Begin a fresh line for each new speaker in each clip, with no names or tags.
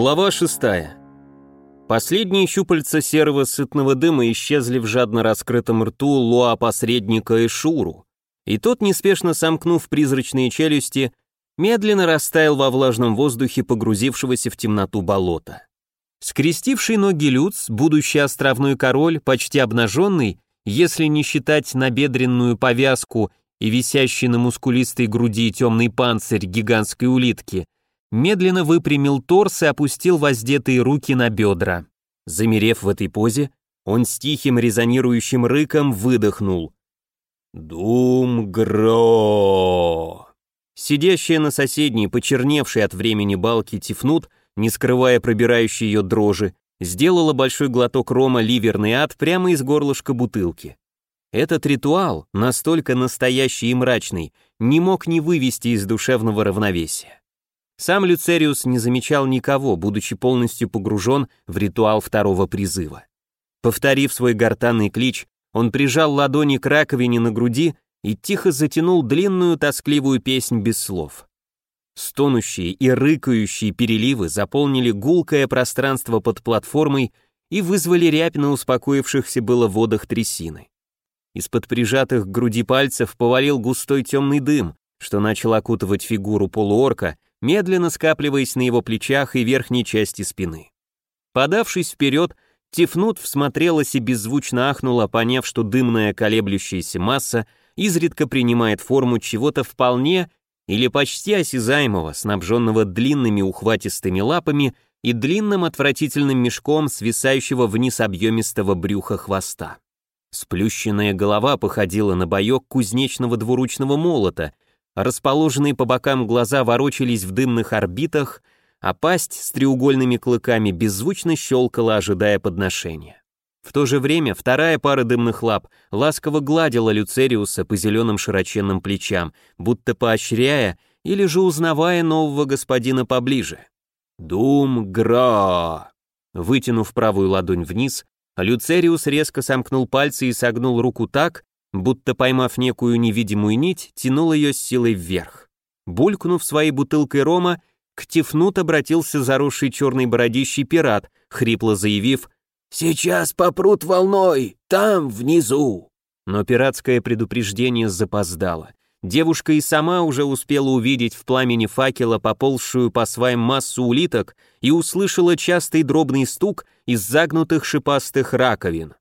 Глава 6. Последние щупальца серого сытного дыма исчезли в жадно раскрытом рту луа-посредника и шуру, и тот, неспешно сомкнув призрачные челюсти, медленно растаял во влажном воздухе погрузившегося в темноту болота. Скрестивший ноги Люц, будущий островной король, почти обнаженный, если не считать набедренную повязку и висящий на мускулистой груди темный панцирь гигантской улитки, медленно выпрямил торс и опустил воздетые руки на бедра. Замерев в этой позе, он с тихим резонирующим рыком выдохнул. «Дум-гро!» Сидящая на соседней, почерневшей от времени балки Тифнут, не скрывая пробирающей ее дрожи, сделала большой глоток рома «Ливерный ад» прямо из горлышка бутылки. Этот ритуал, настолько настоящий и мрачный, не мог не вывести из душевного равновесия. Сам Люцериус не замечал никого, будучи полностью погружен в ритуал второго призыва. Повторив свой гортанный клич, он прижал ладони к раковине на груди и тихо затянул длинную тоскливую песнь без слов. Стонущие и рыкающие переливы заполнили гулкое пространство под платформой и вызвали рябь на успокоившихся было водах трясины. Из-под прижатых к груди пальцев повалил густой темный дым, что начал окутывать фигуру полуорка, медленно скапливаясь на его плечах и верхней части спины. Подавшись вперед, Тифнут всмотрелась и беззвучно ахнула, поняв, что дымная колеблющаяся масса изредка принимает форму чего-то вполне или почти осязаемого, снабженного длинными ухватистыми лапами и длинным отвратительным мешком, свисающего вниз объемистого брюха хвоста. Сплющенная голова походила на боек кузнечного двуручного молота, расположенные по бокам глаза ворочались в дымных орбитах, а пасть с треугольными клыками беззвучно щелкала, ожидая подношения. В то же время вторая пара дымных лап ласково гладила Люцериуса по зеленым широченным плечам, будто поощряя или же узнавая нового господина поближе. «Дум-гра!» Вытянув правую ладонь вниз, Люцериус резко сомкнул пальцы и согнул руку так, будто поймав некую невидимую нить, тянул ее с силой вверх. Булькнув своей бутылкой рома, к Тифнут обратился заросший черной бородищий пират, хрипло заявив «Сейчас попрут волной, там, внизу!» Но пиратское предупреждение запоздало. Девушка и сама уже успела увидеть в пламени факела поползшую по сваям массу улиток и услышала частый дробный стук из загнутых шипастых раковин.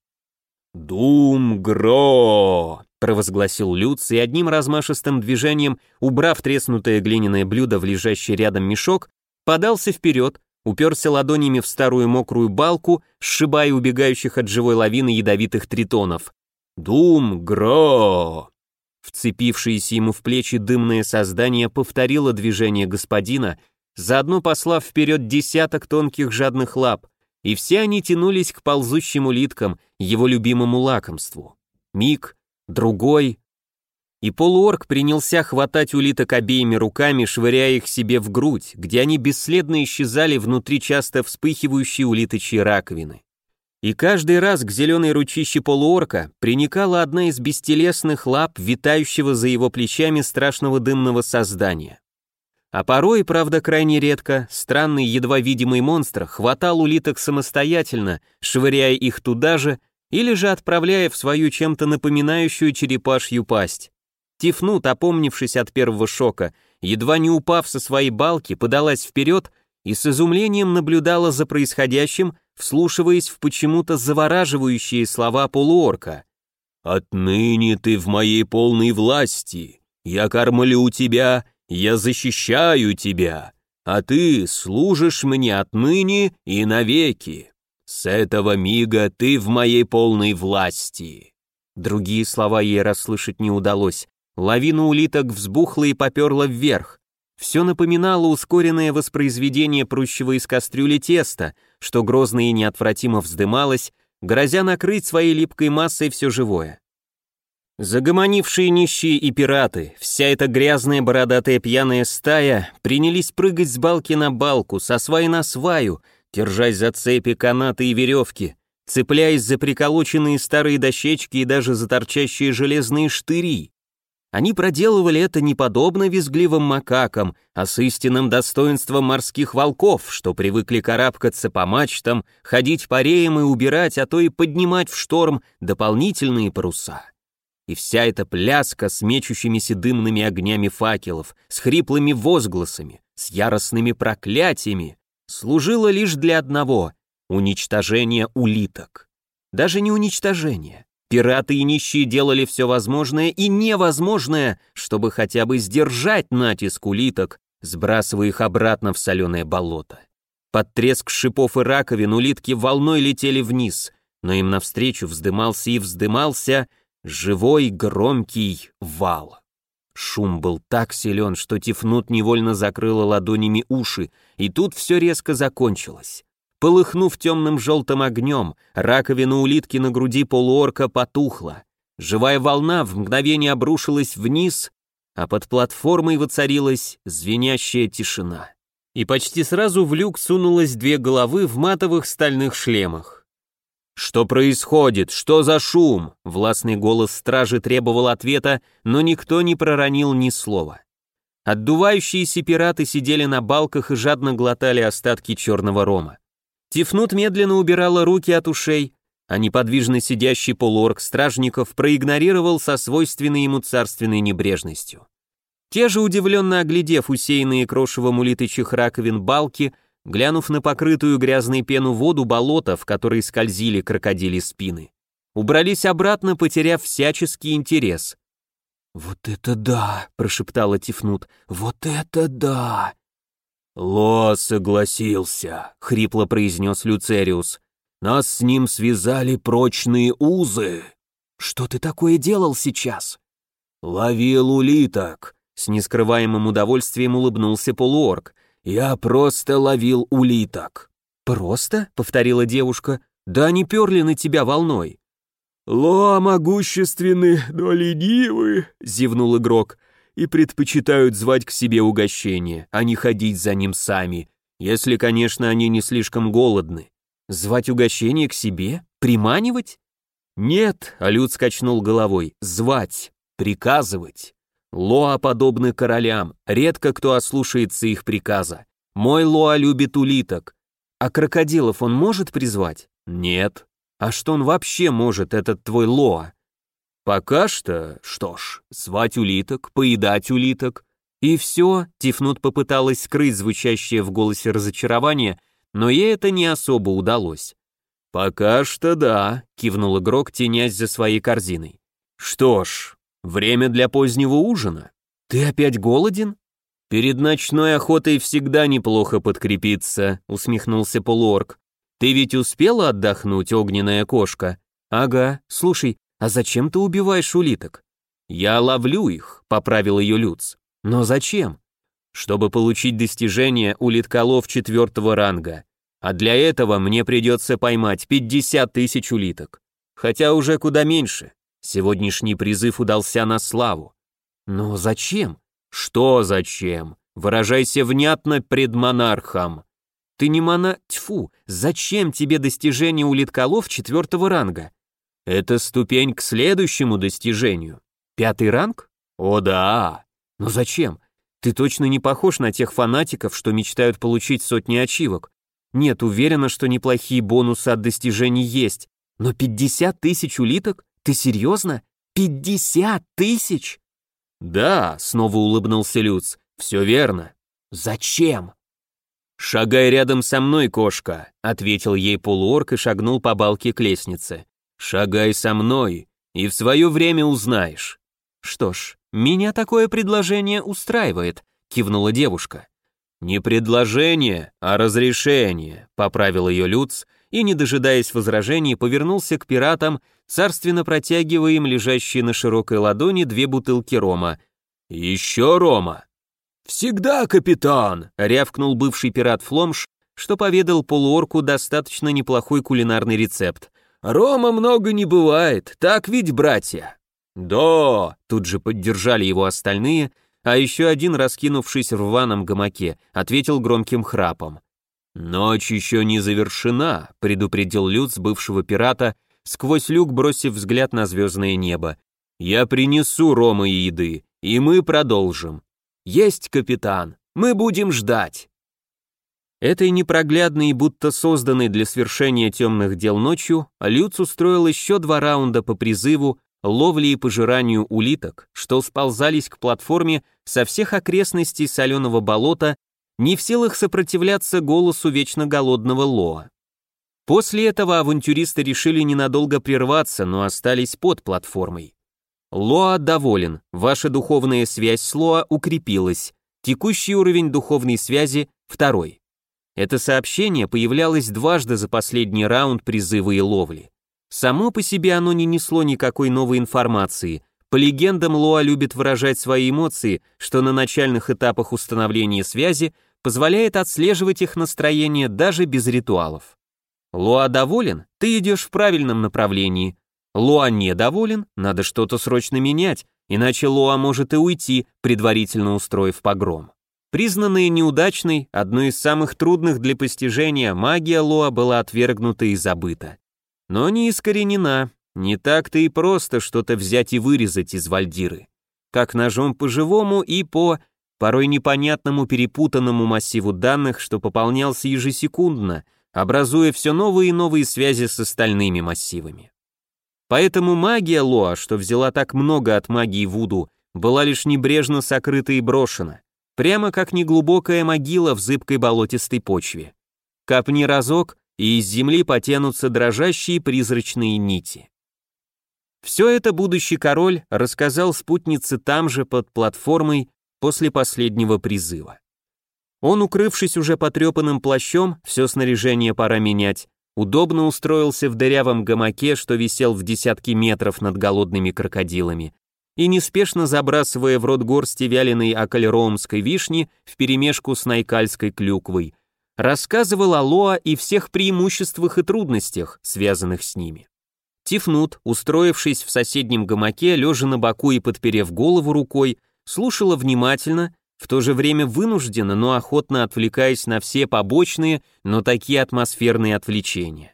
«Дум-гро!» — провозгласил Люц и одним размашистым движением, убрав треснутое глиняное блюдо в лежащий рядом мешок, подался вперед, уперся ладонями в старую мокрую балку, сшибая убегающих от живой лавины ядовитых тритонов. «Дум-гро!» Вцепившееся ему в плечи дымное создание повторило движение господина, заодно послав вперед десяток тонких жадных лап, и все они тянулись к ползущим улиткам, его любимому лакомству. Миг, другой, и полуорг принялся хватать улиток обеими руками, швыряя их себе в грудь, где они бесследно исчезали внутри часто вспыхивающей улиточьей раковины. И каждый раз к зеленой ручище полуорка приникала одна из бестелесных лап, витающего за его плечами страшного дымного создания. А порой, правда крайне редко, странный едва видимый монстр хватал улиток самостоятельно, швыряя их туда же, или же отправляя в свою чем-то напоминающую черепашью пасть. Тифнут, опомнившись от первого шока, едва не упав со своей балки, подалась вперед и с изумлением наблюдала за происходящим, вслушиваясь в почему-то завораживающие слова полуорка. «Отныне ты в моей полной власти. Я кормлю тебя, я защищаю тебя, а ты служишь мне отныне и навеки. С этого мига ты в моей полной власти». Другие слова ей расслышать не удалось. Лавина улиток взбухла и поперла вверх. Все напоминало ускоренное воспроизведение прущего из кастрюли теста, что грозно и неотвратимо вздымалось, грозя накрыть своей липкой массой все живое. Загомонившие нищие и пираты, вся эта грязная бородатая пьяная стая принялись прыгать с балки на балку, со сваи на сваю, держась за цепи, канаты и веревки, цепляясь за приколоченные старые дощечки и даже за торчащие железные штыри. Они проделывали это не подобно визгливым макакам, а с истинным достоинством морских волков, что привыкли карабкаться по мачтам, ходить по реям и убирать, а то и поднимать в шторм дополнительные паруса. И вся эта пляска с мечущимися дымными огнями факелов, с хриплыми возгласами, с яростными проклятиями, служила лишь для одного — уничтожения улиток. Даже не уничтожения. Пираты и нищие делали все возможное и невозможное, чтобы хотя бы сдержать натиск улиток, сбрасывая их обратно в соленое болото. Под треск шипов и раковин улитки волной летели вниз, но им навстречу вздымался и вздымался живой громкий вал. Шум был так силен, что Тифнут невольно закрыла ладонями уши, и тут все резко закончилось. Полыхнув темным желтым огнем, раковина улитки на груди полуорка потухла. Живая волна в мгновение обрушилась вниз, а под платформой воцарилась звенящая тишина. И почти сразу в люк сунулось две головы в матовых стальных шлемах. «Что происходит? Что за шум?» Властный голос стражи требовал ответа, но никто не проронил ни слова. Отдувающиеся пираты сидели на балках и жадно глотали остатки черного рома. Тифнут медленно убирала руки от ушей, а неподвижно сидящий полуорг стражников проигнорировал со свойственной ему царственной небрежностью. Те же, удивленно оглядев усеянные крошевом улиточьих раковин балки, глянув на покрытую грязной пену воду болота, в которой скользили крокодили спины, убрались обратно, потеряв всяческий интерес. «Вот это да!» — прошептала Тифнут. «Вот это да!» «Ло согласился», — хрипло произнес Люцериус. «Нас с ним связали прочные узы». «Что ты такое делал сейчас?» «Ловил улиток», — с нескрываемым удовольствием улыбнулся полуорг. «Я просто ловил улиток». «Просто?» — повторила девушка. «Да они перли на тебя волной». «Ло могущественны, но ленивы», — зевнул игрок, «и предпочитают звать к себе угощение, а не ходить за ним сами, если, конечно, они не слишком голодны». «Звать угощение к себе? Приманивать?» «Нет», — Алют скачнул головой, — «звать, приказывать». Лоа подобны королям, редко кто ослушается их приказа. Мой Лоа любит улиток. А крокодилов он может призвать? Нет. А что он вообще может, этот твой Лоа? Пока что, что ж, звать улиток, поедать улиток. И все, Тифнут попыталась скрыть звучащее в голосе разочарование, но ей это не особо удалось. «Пока что да», — кивнул игрок, тенясь за своей корзиной. «Что ж, Время для позднего ужина. Ты опять голоден? Перед ночной охотой всегда неплохо подкрепиться, усмехнулся полуорг. Ты ведь успела отдохнуть, огненная кошка? Ага, слушай, а зачем ты убиваешь улиток? Я ловлю их, поправил ее Люц. Но зачем? Чтобы получить достижение улитколов четвертого ранга. А для этого мне придется поймать 50 тысяч улиток. Хотя уже куда меньше. Сегодняшний призыв удался на славу. Но зачем? Что зачем? Выражайся внятно пред монархом. Ты не мона... Тьфу, зачем тебе достижение у четвертого ранга? Это ступень к следующему достижению. Пятый ранг? О да. Но зачем? Ты точно не похож на тех фанатиков, что мечтают получить сотни ачивок. Нет, уверена, что неплохие бонусы от достижений есть. Но 50 тысяч улиток? Ты серьезно? Пятьдесят тысяч? Да, снова улыбнулся Люц. Все верно. Зачем? «Шагай рядом со мной, кошка», — ответил ей полуорк и шагнул по балке к лестнице. «Шагай со мной, и в свое время узнаешь». «Что ж, меня такое предложение устраивает», — кивнула девушка. «Не предложение, а разрешение», — поправил ее Люц и, не дожидаясь возражений, повернулся к пиратам, царственно протягивая им лежащие на широкой ладони две бутылки рома. «Еще рома!» «Всегда, капитан!» — рявкнул бывший пират Фломш, что поведал полуорку достаточно неплохой кулинарный рецепт. «Рома много не бывает, так ведь, братья?» «Да!» — тут же поддержали его остальные, а еще один, раскинувшись в рваном гамаке, ответил громким храпом. «Ночь еще не завершена», — предупредил Люц бывшего пирата, сквозь люк бросив взгляд на звездное небо. «Я принесу рома и еды, и мы продолжим. Есть, капитан, мы будем ждать. Этой непроглядной, будто созданной для свершения темных дел ночью, Люц устроил еще два раунда по призыву, ловли и пожиранию улиток, что сползались к платформе со всех окрестностей соленого болота, не в силах сопротивляться голосу вечно голодного Лоа. После этого авантюристы решили ненадолго прерваться, но остались под платформой. Лоа доволен, ваша духовная связь с Лоа укрепилась, текущий уровень духовной связи – второй. Это сообщение появлялось дважды за последний раунд призыва и ловли. Само по себе оно не несло никакой новой информации. По легендам, Лоа любит выражать свои эмоции, что на начальных этапах установления связи позволяет отслеживать их настроение даже без ритуалов. Лоа доволен, ты идешь в правильном направлении. Лоа недоволен, надо что-то срочно менять, иначе Лоа может и уйти, предварительно устроив погром. Признанная неудачной, одной из самых трудных для постижения, магия Лоа была отвергнута и забыта. Но не искоренена, не так-то и просто что-то взять и вырезать из вальдиры. Как ножом по-живому и по, порой непонятному перепутанному массиву данных, что пополнялся ежесекундно, образуя все новые и новые связи с остальными массивами. Поэтому магия Лоа, что взяла так много от магии Вуду, была лишь небрежно сокрыта и брошена, прямо как неглубокая могила в зыбкой болотистой почве. Копни разок, и из земли потянутся дрожащие призрачные нити. Все это будущий король рассказал спутнице там же под платформой после последнего призыва. Он, укрывшись уже потрепанным плащом, все снаряжение пора менять, удобно устроился в дырявом гамаке, что висел в десятки метров над голодными крокодилами, и неспешно забрасывая в рот горсти вяленой акалероумской вишни вперемешку с найкальской клюквой, рассказывал о Лоа и всех преимуществах и трудностях, связанных с ними. Тифнут, устроившись в соседнем гамаке, лежа на боку и подперев голову рукой, слушала внимательно, в то же время вынужденно, но охотно отвлекаясь на все побочные, но такие атмосферные отвлечения.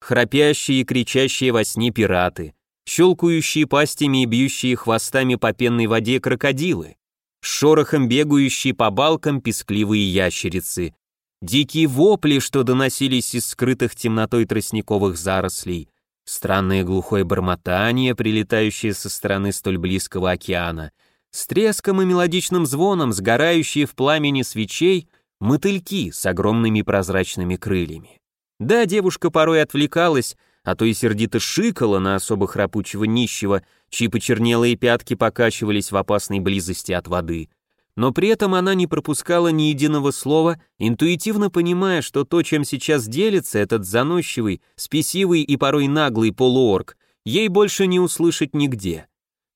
Храпящие и кричащие во сне пираты, щелкающие пастями и бьющие хвостами по пенной воде крокодилы, с шорохом бегающие по балкам пескливые ящерицы, дикие вопли, что доносились из скрытых темнотой тростниковых зарослей, странное глухое бормотание, прилетающее со стороны столь близкого океана — с треском и мелодичным звоном сгорающие в пламени свечей мотыльки с огромными прозрачными крыльями. Да, девушка порой отвлекалась, а то и сердито шикала на особо храпучего нищего, чьи почернелые пятки покачивались в опасной близости от воды. Но при этом она не пропускала ни единого слова, интуитивно понимая, что то, чем сейчас делится этот заносчивый, спесивый и порой наглый полуорг, ей больше не услышать нигде.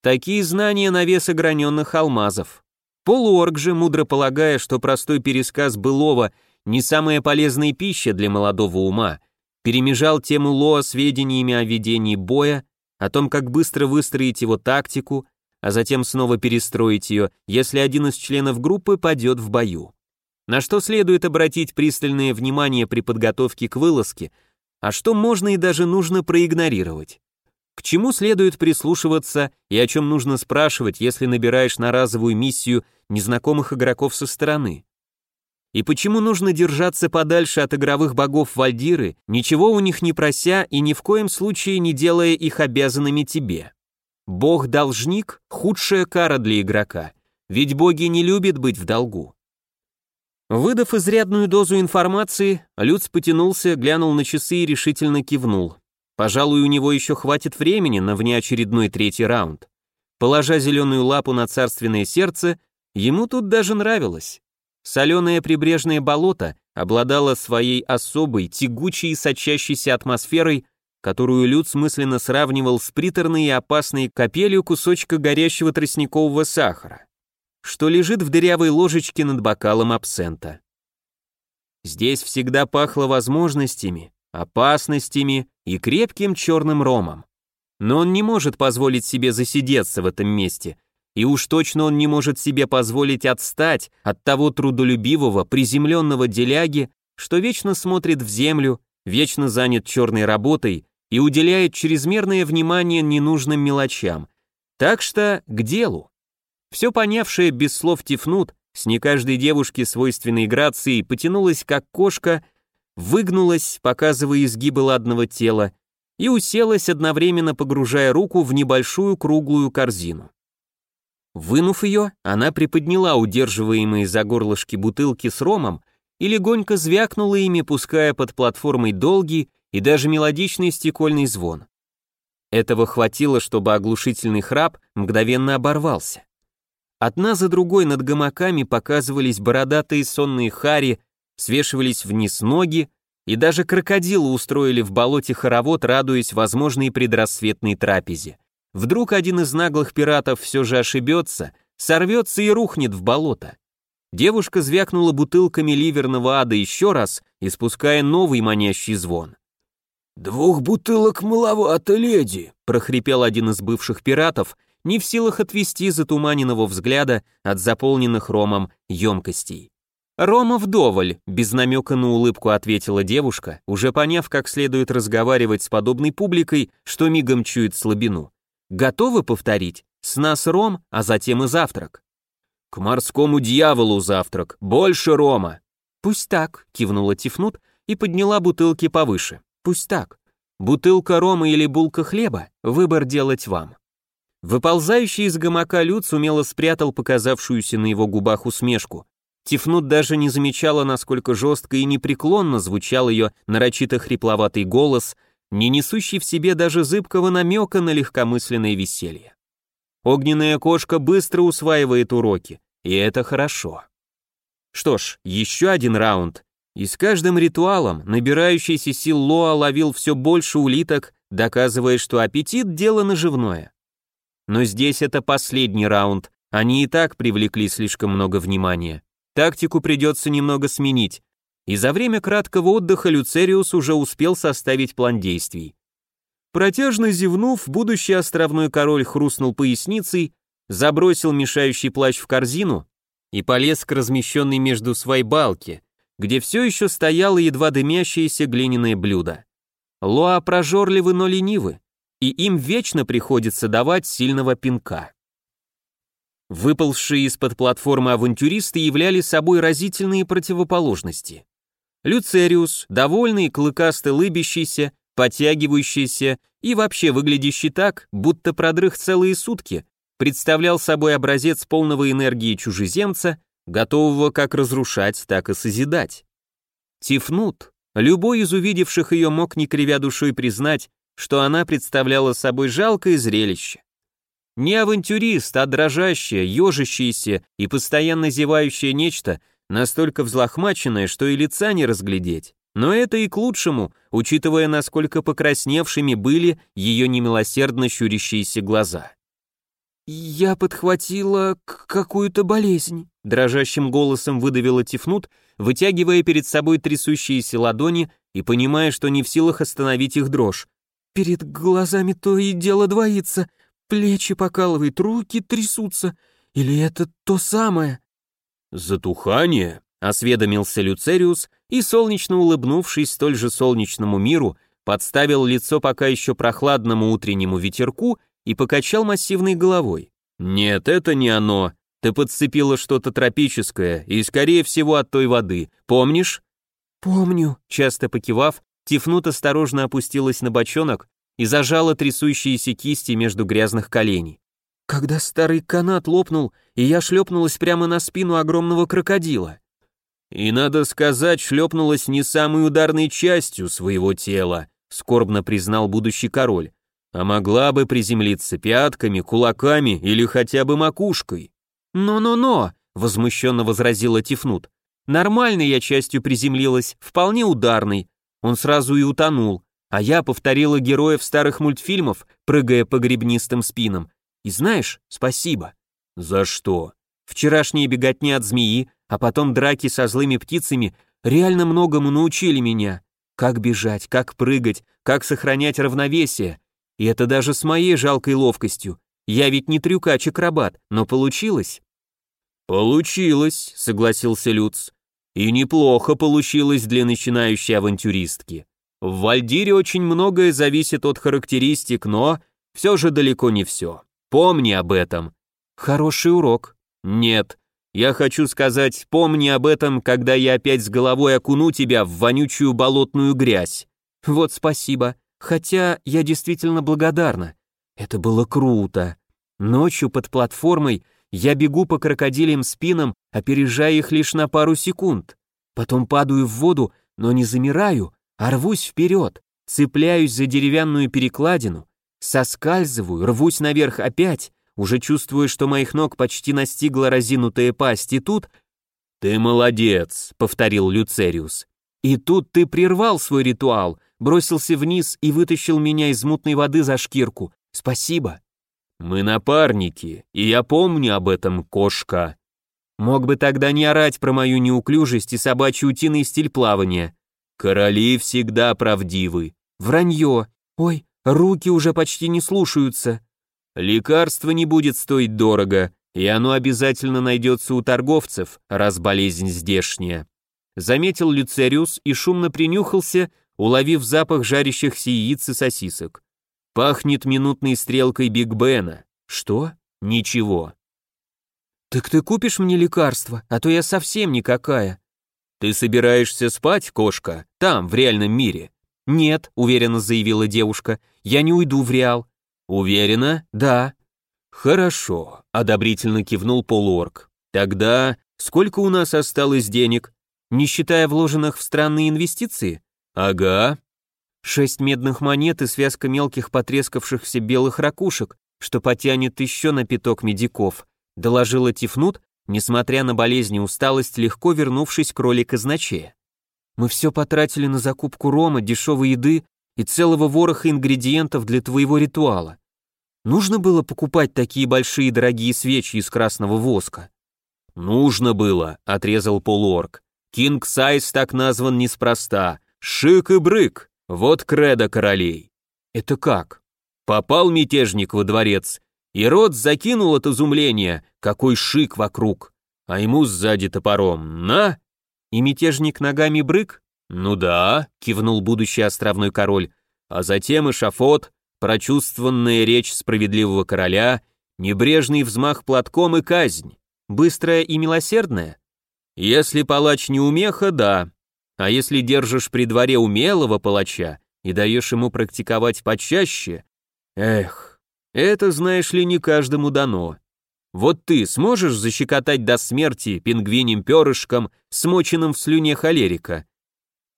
Такие знания на вес ограненных алмазов. Полуорг же, мудро полагая, что простой пересказ былого не самая полезная пища для молодого ума, перемежал тему Лоа сведениями о ведении боя, о том, как быстро выстроить его тактику, а затем снова перестроить ее, если один из членов группы падет в бою. На что следует обратить пристальное внимание при подготовке к вылазке, а что можно и даже нужно проигнорировать. К чему следует прислушиваться и о чем нужно спрашивать, если набираешь на разовую миссию незнакомых игроков со стороны? И почему нужно держаться подальше от игровых богов Вальдиры, ничего у них не прося и ни в коем случае не делая их обязанными тебе? Бог-должник – худшая кара для игрока, ведь боги не любят быть в долгу. Выдав изрядную дозу информации, Люц потянулся, глянул на часы и решительно кивнул. Пожалуй, у него еще хватит времени на внеочередной третий раунд. Положа зеленую лапу на царственное сердце, ему тут даже нравилось. Соленое прибрежное болото обладало своей особой, тягучей и сочащейся атмосферой, которую Люд смысленно сравнивал с приторной и опасной капелью кусочка горящего тростникового сахара, что лежит в дырявой ложечке над бокалом абсента. Здесь всегда пахло возможностями, опасностями и крепким черным ромом. Но он не может позволить себе засидеться в этом месте, и уж точно он не может себе позволить отстать от того трудолюбивого, приземленного деляги, что вечно смотрит в землю, вечно занят черной работой и уделяет чрезмерное внимание ненужным мелочам. Так что к делу. Все понявшая без слов Тифнут, с не каждой девушке свойственной грацией, потянулась как кошка, выгнулась, показывая изгибы ладного тела, и уселась, одновременно погружая руку в небольшую круглую корзину. Вынув ее, она приподняла удерживаемые за горлышки бутылки с ромом и легонько звякнула ими, пуская под платформой долгий и даже мелодичный стекольный звон. Этого хватило, чтобы оглушительный храп мгновенно оборвался. Одна за другой над гамаками показывались бородатые сонные хари, свешивались вниз ноги, и даже крокодилы устроили в болоте хоровод, радуясь возможной предрассветной трапезе. Вдруг один из наглых пиратов все же ошибется, сорвется и рухнет в болото. Девушка звякнула бутылками ливерного ада еще раз, испуская новый манящий звон.
«Двух бутылок маловато, леди», —
прохрипел один из бывших пиратов, не в силах отвести затуманенного взгляда от заполненных ромом емкостей. «Рома вдоволь», — без намека на улыбку ответила девушка, уже поняв, как следует разговаривать с подобной публикой, что мигом чует слабину. Готовы повторить? С нас ром, а затем и завтрак.
К морскому дьяволу завтрак, больше рома.
Пусть так, кивнула Тифнут и подняла бутылки повыше. Пусть так. Бутылка рома или булка хлеба, выбор делать вам. Выползающий из гамака Люц умело спрятал показавшуюся на его губах усмешку. Тифнут даже не замечала, насколько жестко и непреклонно звучал ее нарочито хрипловатый голос, не несущий в себе даже зыбкого намека на легкомысленное веселье. Огненная кошка быстро усваивает уроки, и это хорошо. Что ж, еще один раунд, и с каждым ритуалом набирающийся сил Лоа ловил все больше улиток, доказывая, что аппетит – дело наживное. Но здесь это последний раунд, они и так привлекли слишком много внимания. Тактику придется немного сменить, и за время краткого отдыха Люцериус уже успел составить план действий. Протяжно зевнув, будущий островной король хрустнул поясницей, забросил мешающий плащ в корзину и полез к размещенной между свай балке, где все еще стояло едва дымящееся глиняное блюдо. Лоа прожорливы, но ленивы, и им вечно приходится давать сильного пинка. Выползшие из-под платформы авантюристы являли собой разительные противоположности. Люцериус, довольный, клыкастый лыбящийся, подтягивающийся и вообще выглядящий так, будто продрых целые сутки, представлял собой образец полного энергии чужеземца, готового как разрушать, так и созидать. Тифнут, любой из увидевших ее мог не кривя душой признать, что она представляла собой жалкое зрелище. Не авантюрист, а дрожащее, ежащееся и постоянно зевающее нечто — настолько взлохмаченная, что и лица не разглядеть. Но это и к лучшему, учитывая, насколько покрасневшими были ее немилосердно щурящиеся глаза.
«Я подхватила какую-то болезнь», — дрожащим голосом выдавила Тифнут, вытягивая перед собой трясущиеся ладони и понимая, что не в силах остановить их дрожь. «Перед глазами то и дело двоится, плечи покалывает, руки трясутся. Или это то самое?»
«Затухание?»
— осведомился Люцериус и, солнечно улыбнувшись столь же солнечному миру, подставил лицо пока еще прохладному утреннему ветерку и покачал массивной головой. «Нет, это не оно. Ты подцепила что-то тропическое, и, скорее всего, от той воды. Помнишь?»
«Помню», —
часто покивав, Тифнут осторожно опустилась на бочонок и зажала трясущиеся кисти между грязных коленей
когда старый канат лопнул, и я шлепнулась прямо на спину огромного крокодила.
И, надо сказать, шлепнулась не самой ударной частью своего тела, скорбно признал будущий король, а могла бы приземлиться пятками, кулаками или хотя бы макушкой.
«Но-но-но», — возмущенно возразила Тифнут. «Нормальной я частью приземлилась, вполне ударной. Он сразу и утонул, а я повторила героев старых мультфильмов, прыгая по гребнистым спинам, и знаешь, спасибо.
За что?
Вчерашние беготни от змеи, а потом драки со злыми птицами реально многому научили меня. Как бежать, как прыгать, как сохранять равновесие. И это даже с моей жалкой ловкостью. Я ведь не трюкач-акробат, но получилось.
Получилось, согласился Люц. И неплохо получилось для начинающей авантюристки. В Вальдире очень многое зависит от характеристик, но все же далеко не все. Помни об этом.
Хороший урок.
Нет. Я хочу сказать, помни об этом, когда я опять с головой окуну тебя в вонючую болотную грязь.
Вот спасибо. Хотя я действительно благодарна. Это было круто. Ночью под платформой я бегу по крокодилям спинам, опережая их лишь на пару секунд. Потом падаю в воду, но не замираю, а рвусь вперед, цепляюсь за деревянную перекладину, соскальзываю, рвусь наверх опять, уже чувствую, что моих ног почти настигла разинутая пасть, и тут...
«Ты молодец», — повторил Люцериус.
«И тут ты прервал свой ритуал, бросился вниз и вытащил меня из мутной воды за шкирку. Спасибо».
«Мы напарники, и я помню об этом, кошка».
Мог бы тогда не орать про мою неуклюжесть и собачий утиный стиль плавания.
Короли всегда правдивы.
Вранье. Ой, руки уже почти не слушаются.
Лекарство не будет стоить дорого, и оно обязательно найдется у торговцев, раз болезнь здешняя. Заметил Люцериус и шумно принюхался, уловив запах жарящихся яиц и сосисок. Пахнет минутной стрелкой Биг Бена. Что? Ничего.
«Так ты купишь мне лекарство, а то я совсем никакая».
«Ты собираешься спать, кошка, там, в реальном мире?»
«Нет», — уверенно заявила девушка, — «я не уйду в Реал».
«Уверена?»
«Да».
«Хорошо», — одобрительно кивнул полуорг. «Тогда сколько у нас осталось денег?»
«Не считая вложенных в странные инвестиции?»
«Ага».
«Шесть медных монет и связка мелких потрескавшихся белых ракушек, что потянет еще на пяток медиков», доложила Тифнут, несмотря на болезнь и усталость, легко вернувшись к роли казначея. «Мы все потратили на закупку рома, дешевой еды и целого вороха ингредиентов для твоего ритуала. Нужно было покупать такие большие дорогие свечи из красного воска?»
«Нужно было», — отрезал полуорг. «Кинг Сайз так назван неспроста. Шик и брык. Вот кредо королей».
«Это как?»
Попал мятежник во дворец и рот закинул от изумления, какой шик вокруг, а ему сзади топором «На!»
И мятежник ногами брык?
«Ну да», — кивнул будущий островной король, а затем и шафот, прочувствованная речь справедливого короля, небрежный взмах платком и казнь.
Быстрая и милосердная?
Если палач не умеха, да. А если держишь при дворе умелого палача и даешь ему практиковать почаще, эх, это, знаешь ли, не каждому дано. Вот ты сможешь защекотать до смерти пингвинем перышком, смоченным в слюне холерика?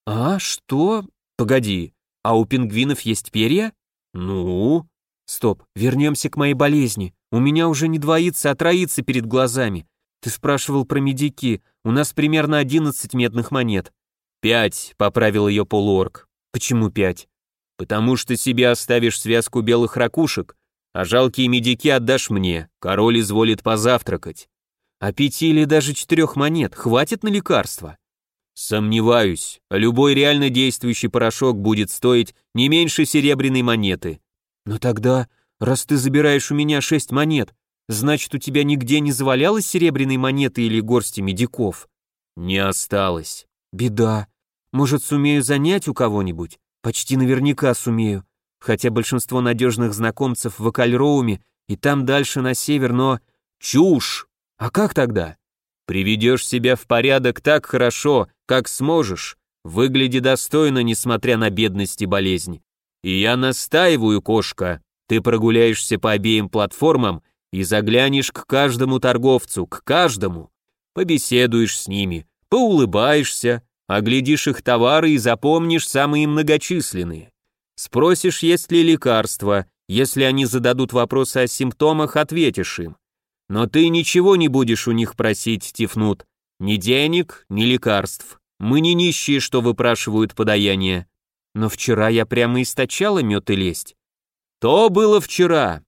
А, что? Погоди, а у пингвинов есть перья?
Ну?
Стоп, вернемся к моей болезни. У меня уже не двоится, а троится перед глазами. Ты спрашивал про медики, у нас примерно одиннадцать медных монет.
Пять, поправил ее полуорг.
Почему пять?
Потому что себе оставишь связку белых ракушек, а жалкие медики отдашь мне, король изволит позавтракать.
А пяти или даже четырех монет хватит на лекарства?
Сомневаюсь, любой реально действующий порошок будет стоить не меньше серебряной монеты.
Но тогда, раз ты забираешь у меня шесть монет, значит у тебя нигде не завалялось серебряной монеты или горсти медиков?
Не осталось.
Беда. Может, сумею занять у кого-нибудь? Почти наверняка сумею хотя большинство надежных знакомцев в Акальроуме и там дальше на север, но...
Чушь!
А как тогда?
Приведешь себя в порядок так хорошо, как сможешь, выгляди достойно, несмотря на бедность и болезнь. И я настаиваю, кошка, ты прогуляешься по обеим платформам и заглянешь к каждому торговцу, к каждому. Побеседуешь с ними, поулыбаешься, оглядишь их товары и запомнишь самые многочисленные. Спросишь, есть ли лекарства, если они зададут вопросы о симптомах, ответишь им. Но ты ничего не будешь у них просить, Тифнут. Ни денег, ни лекарств. Мы не нищие, что выпрашивают подаяние.
Но вчера я прямо источала мед и лесть.
То было вчера.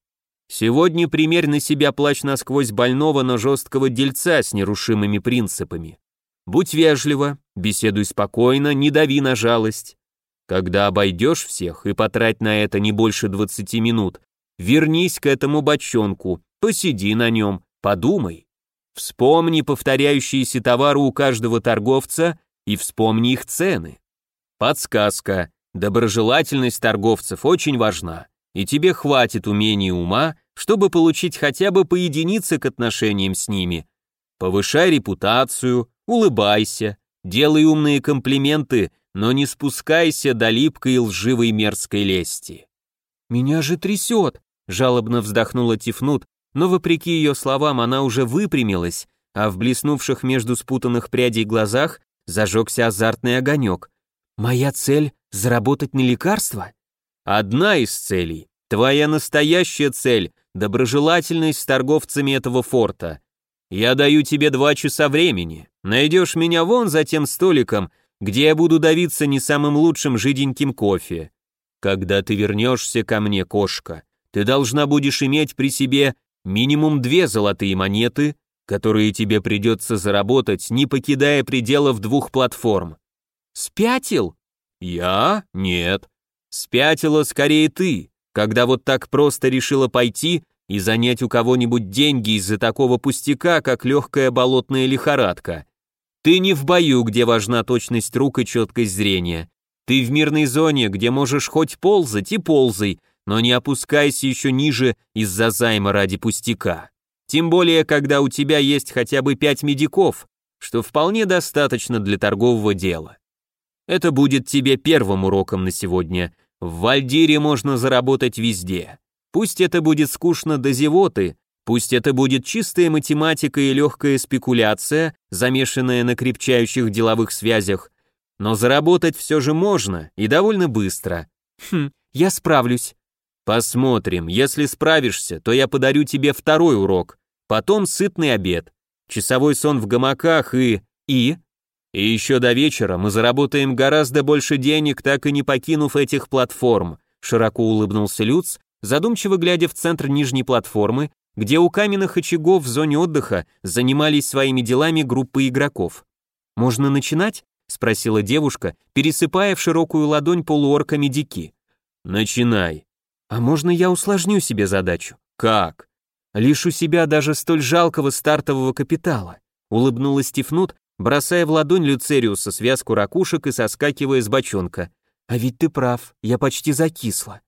Сегодня примерь на себя плащ насквозь больного, но жесткого дельца с нерушимыми принципами. Будь вежлива, беседуй спокойно, не дави на жалость. Когда обойдешь всех и потрать на это не больше 20 минут, вернись к этому бочонку, посиди на нем, подумай. Вспомни повторяющиеся товары у каждого торговца и вспомни их цены. Подсказка. Доброжелательность торговцев очень важна, и тебе хватит умения ума
чтобы получить хотя бы по единице к отношениям с ними. Повышай репутацию, улыбайся, делай умные комплименты, но не спускайся до липкой и лживой мерзкой лести.
«Меня же трясет!» — жалобно вздохнула Тифнут, но вопреки ее словам она уже выпрямилась, а в блеснувших между спутанных прядей глазах зажегся азартный огонек. «Моя цель — заработать на лекарства?»
«Одна из целей. Твоя настоящая цель — доброжелательность с торговцами этого форта. Я даю тебе два часа времени. Найдешь меня вон за тем столиком, где я буду давиться не самым лучшим жиденьким кофе. Когда ты вернешься ко мне, кошка, ты должна будешь иметь при себе минимум две золотые монеты, которые тебе придется заработать, не покидая пределов двух платформ.
Спятил?
Я? Нет. Спятила скорее ты, когда вот так просто решила пойти и занять у кого-нибудь деньги из-за такого пустяка, как легкая болотная лихорадка. Ты не в бою, где важна точность рук и четкость зрения. Ты в мирной зоне, где можешь хоть ползать и ползай, но не опускайся еще ниже из-за займа ради пустяка. Тем более, когда у тебя есть хотя бы пять медиков, что вполне достаточно для торгового дела. Это будет тебе первым уроком на сегодня. В Вальдире можно заработать везде. Пусть это будет скучно до зевоты, пусть это будет чистая математика и легкая спекуляция, замешанная на крепчающих деловых связях, но заработать все же можно, и довольно быстро.
Хм, я справлюсь.
Посмотрим, если справишься, то я подарю тебе второй урок, потом сытный обед, часовой сон в гамаках и... и... И еще до вечера мы заработаем гораздо больше денег, так и не покинув этих платформ, широко улыбнулся Люц, задумчиво глядя в центр нижней платформы, где у каменных очагов в зоне отдыха занимались своими делами группы игроков. Можно начинать? спросила девушка, пересыпая в широкую ладонь полуорка медики. Начинай. А можно я усложню себе задачу? Как? Лишу себя даже столь жалкого стартового капитала. Улыбнулась Тифнут, бросая в ладонь Люцериуса связку ракушек и соскакивая с бочонка. А ведь ты прав, я почти закисла.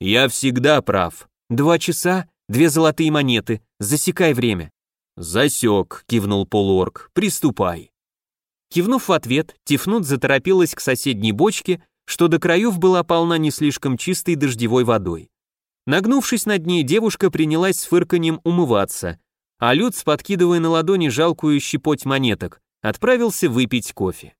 Я всегда прав. Два часа, две золотые монеты, засекай время. Засек, кивнул полуорк, приступай. Кивнув в ответ, Тифнут заторопилась к соседней бочке, что до краев была полна не слишком чистой дождевой водой. Нагнувшись над ней, девушка принялась с фырканьем умываться, а Люц, подкидывая на ладони жалкую щепоть монеток, отправился выпить кофе.